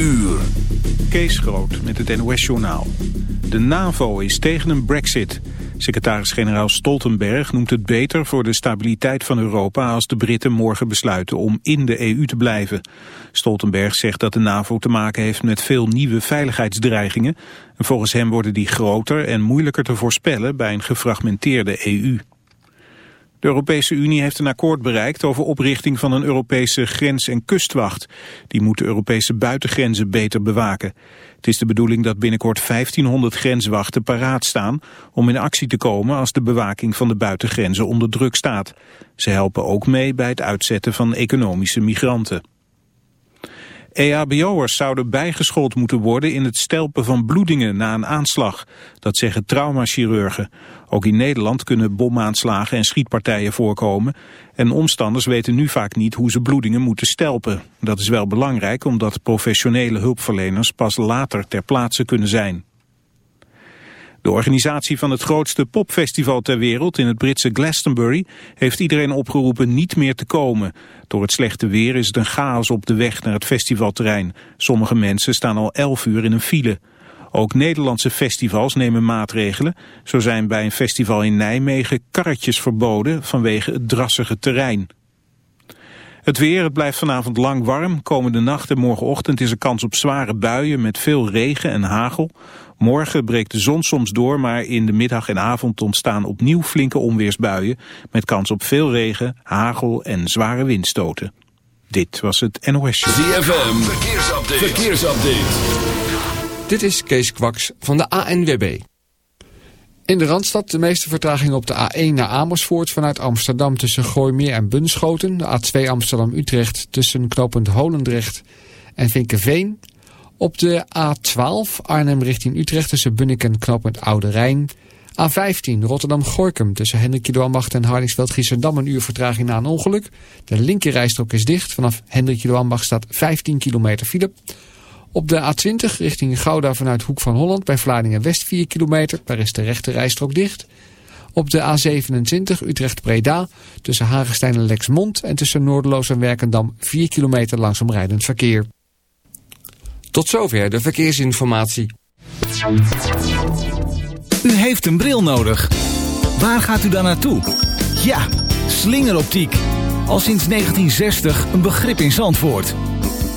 uur. Kees Groot met het NOS-journaal. De NAVO is tegen een brexit. Secretaris-generaal Stoltenberg noemt het beter voor de stabiliteit van Europa... als de Britten morgen besluiten om in de EU te blijven. Stoltenberg zegt dat de NAVO te maken heeft met veel nieuwe veiligheidsdreigingen. En volgens hem worden die groter en moeilijker te voorspellen bij een gefragmenteerde EU. De Europese Unie heeft een akkoord bereikt over oprichting van een Europese grens- en kustwacht. Die moet de Europese buitengrenzen beter bewaken. Het is de bedoeling dat binnenkort 1500 grenswachten paraat staan om in actie te komen als de bewaking van de buitengrenzen onder druk staat. Ze helpen ook mee bij het uitzetten van economische migranten. EHBO'ers zouden bijgeschoold moeten worden in het stelpen van bloedingen na een aanslag. Dat zeggen traumachirurgen. Ook in Nederland kunnen bomaanslagen en schietpartijen voorkomen. En omstanders weten nu vaak niet hoe ze bloedingen moeten stelpen. Dat is wel belangrijk omdat professionele hulpverleners pas later ter plaatse kunnen zijn. De organisatie van het grootste popfestival ter wereld in het Britse Glastonbury heeft iedereen opgeroepen niet meer te komen. Door het slechte weer is het een chaos op de weg naar het festivalterrein. Sommige mensen staan al 11 uur in een file. Ook Nederlandse festivals nemen maatregelen. Zo zijn bij een festival in Nijmegen karretjes verboden vanwege het drassige terrein. Het weer, het blijft vanavond lang warm. Komende nacht en morgenochtend is er kans op zware buien met veel regen en hagel. Morgen breekt de zon soms door, maar in de middag en avond ontstaan opnieuw flinke onweersbuien... met kans op veel regen, hagel en zware windstoten. Dit was het NOS. ZFM, verkeersupdate. verkeersupdate. Dit is Kees Kwaks van de ANWB. In de Randstad de meeste vertraging op de A1 naar Amersfoort vanuit Amsterdam tussen Gooimeer en Bunschoten. De A2 Amsterdam-Utrecht tussen knooppunt Holendrecht en Vinkenveen. Op de A12 Arnhem richting Utrecht tussen Bunnik en knooppunt Oude Rijn. A15 Rotterdam-Gorkum tussen Hendrik Ambacht en Hardingsveld-Giessendam een uur vertraging na een ongeluk. De linkerrijstrook is dicht. Vanaf Hendrik Ambacht staat 15 kilometer file. Op de A20 richting Gouda vanuit Hoek van Holland bij Vlaardingen-West 4 kilometer. Daar is de rechte rijstrook dicht. Op de A27 Utrecht-Breda tussen Hagestein en Lexmond en tussen Noordeloos en Werkendam 4 kilometer langzaam rijdend verkeer. Tot zover de verkeersinformatie. U heeft een bril nodig. Waar gaat u dan naartoe? Ja, slingeroptiek. Al sinds 1960 een begrip in Zandvoort.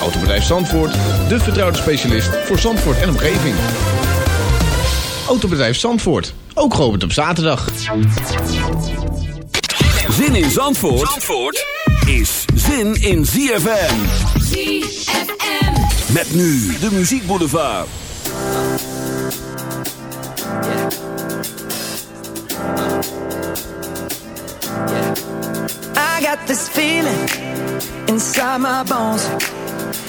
Autobedrijf Zandvoort, de vertrouwde specialist voor Zandvoort en omgeving. Autobedrijf Zandvoort, ook geopend op zaterdag. Zin in Zandvoort, Zandvoort is zin in ZFM. ZFM. Met nu de Muziek Boulevard. I got this feeling inside my bones.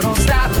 so don't stop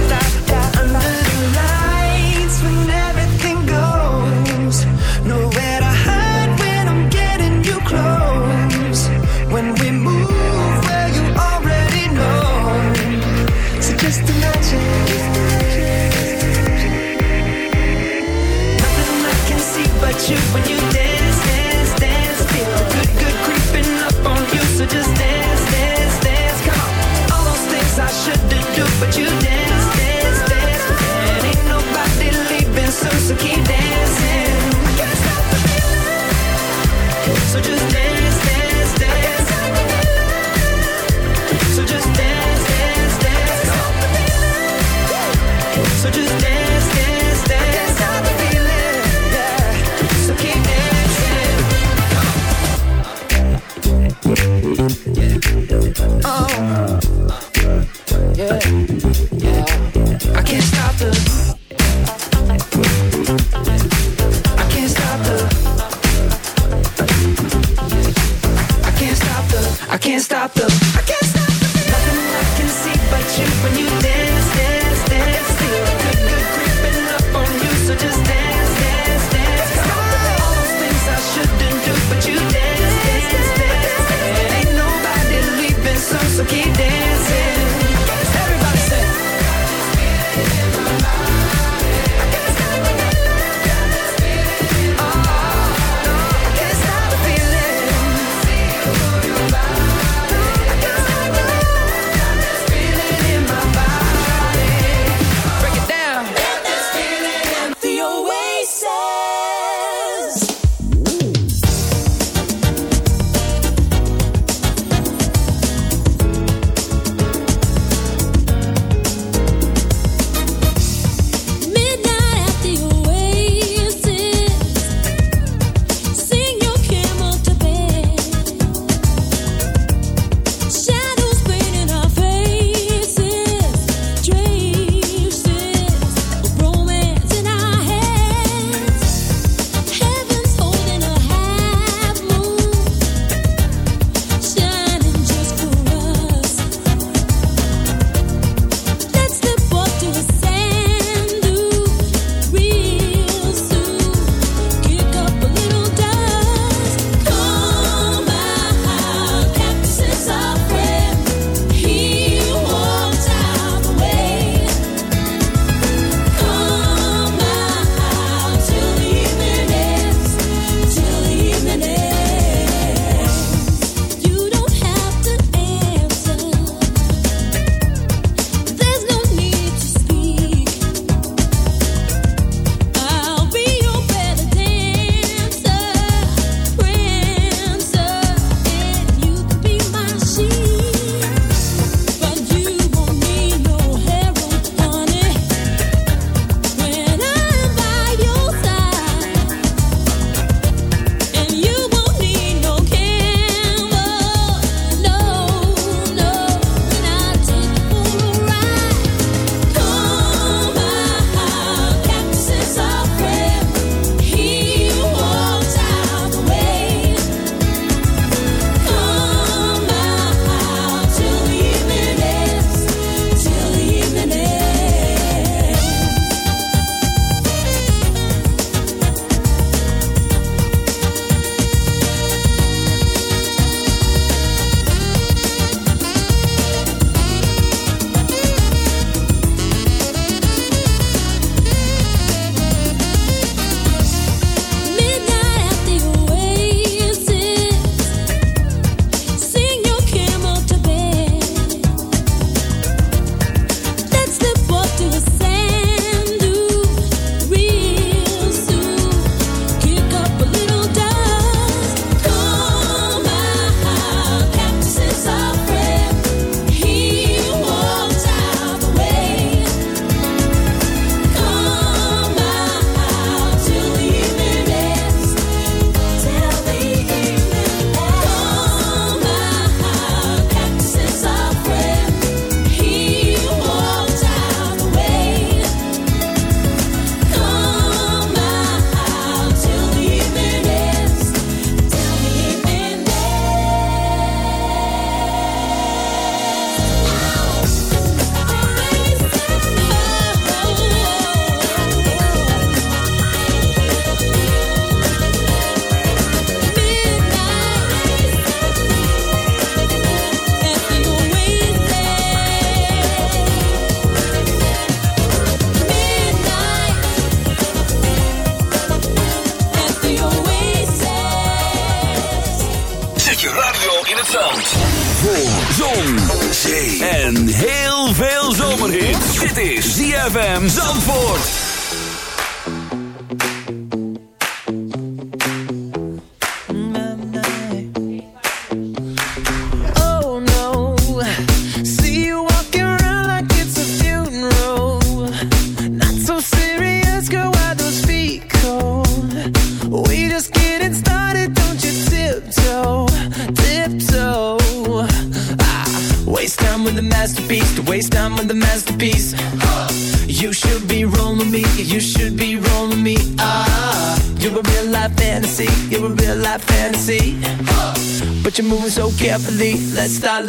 ZFM Zandvoort.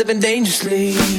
living dangerously.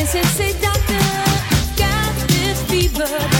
They said doctor, got this fever.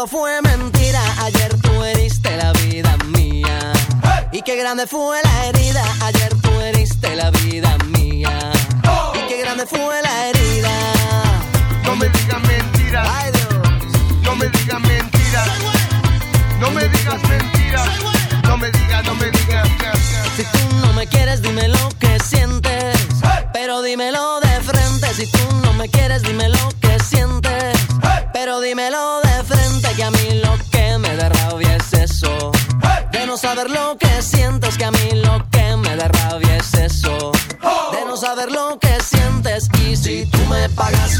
Todo fue mentira. Ayer tú heriste la vida mía. Y qué grande fue la herida. Ayer tú heriste la vida mía. Y qué grande fue la herida. No me digas mentiras. Ay Dios. No me digas mentiras. No me digas mentiras. No me digas, no me digas. Si tú no me quieres, dime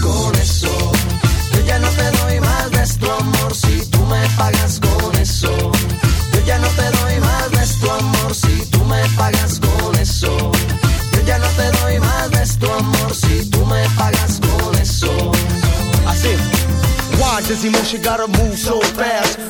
con eso. Yo ya no te doy más amor. Si tú me pagas con eso. Yo ya no te doy más amor si tú me pagas con eso. Yo ya no te doy más amor si tú me pagas con eso. Así. Why does emotion gotta move so fast?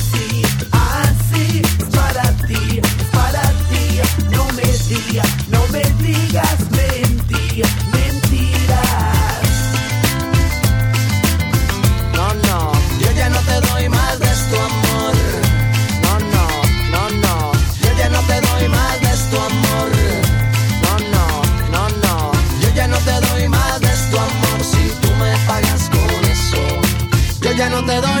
No me digas, mentira, mentiras. No, no, yo ya no te doy más de tu amor. No, no, no, no, yo ya no te doy más de tu amor. No, no, no, no, yo ya no te doy más de tu amor si tú me pagas con eso. Yo ya no te doy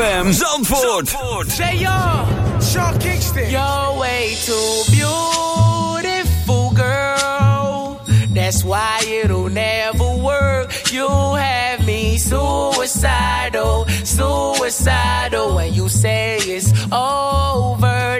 ZFM Zandvoort. Zandvoort. Say y'all. Sean Kingston. You're way too beautiful, girl. That's why it'll never work. You have me suicidal, suicidal. When you say it's over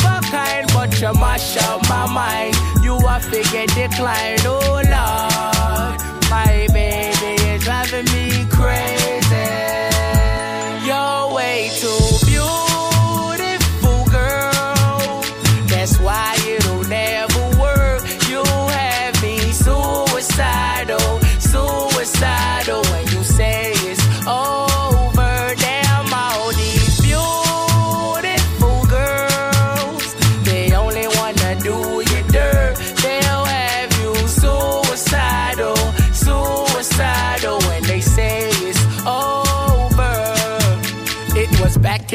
kind, but you mash up my mind. You are figure decline. Oh, Lord. My baby is driving me crazy.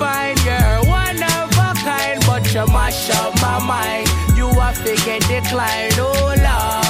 divine. You're one of a kind, but you mash up my mind. You are figure decline. Oh, Lord.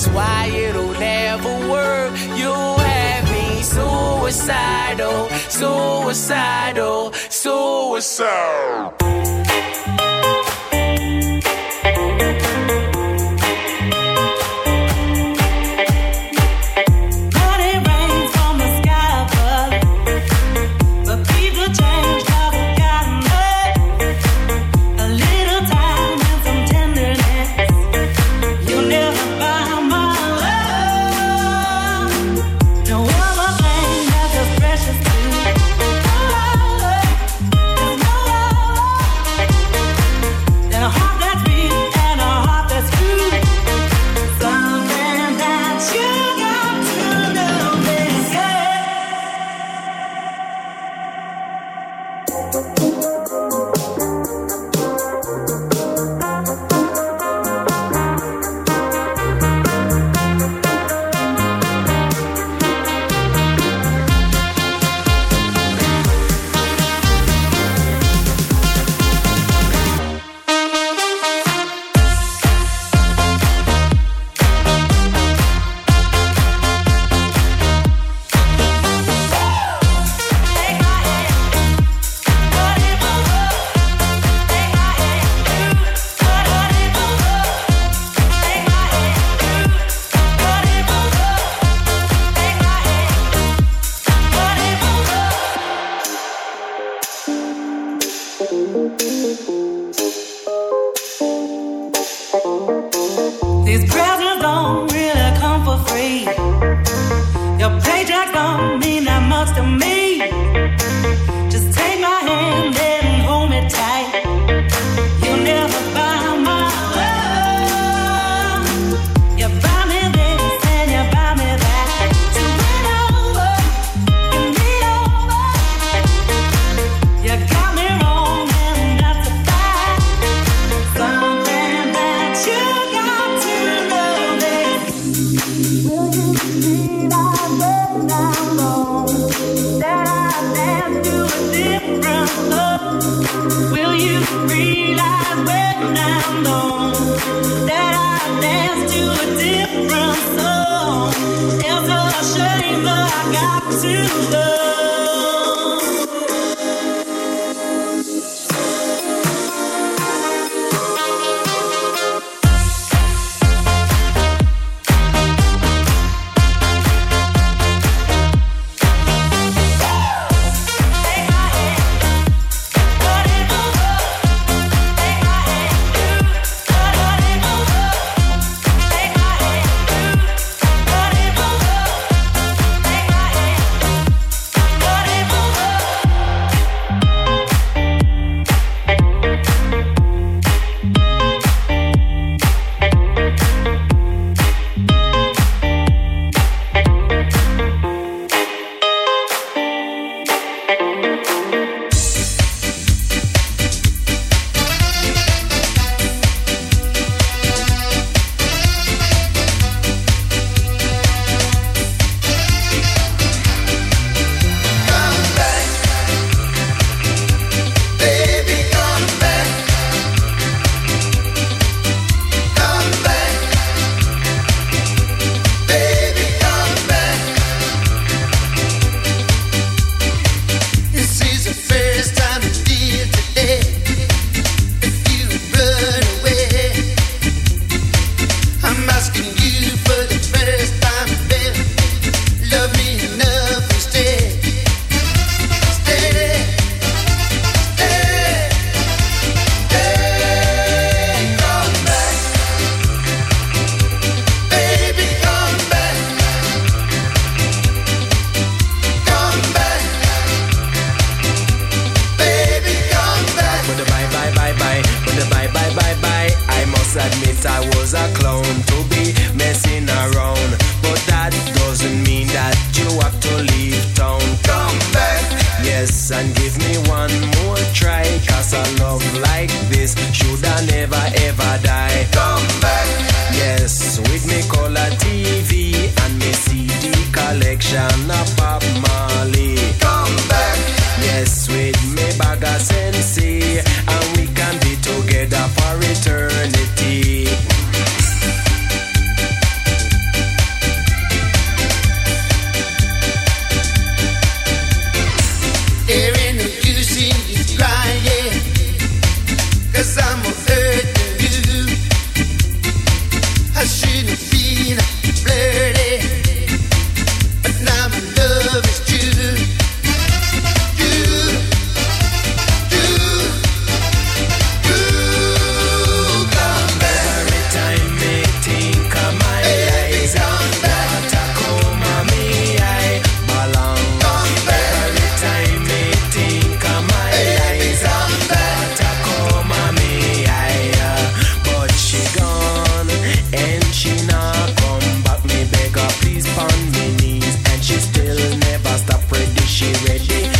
That's why it'll never work. You have me suicidal, suicidal, suicidal. she ready.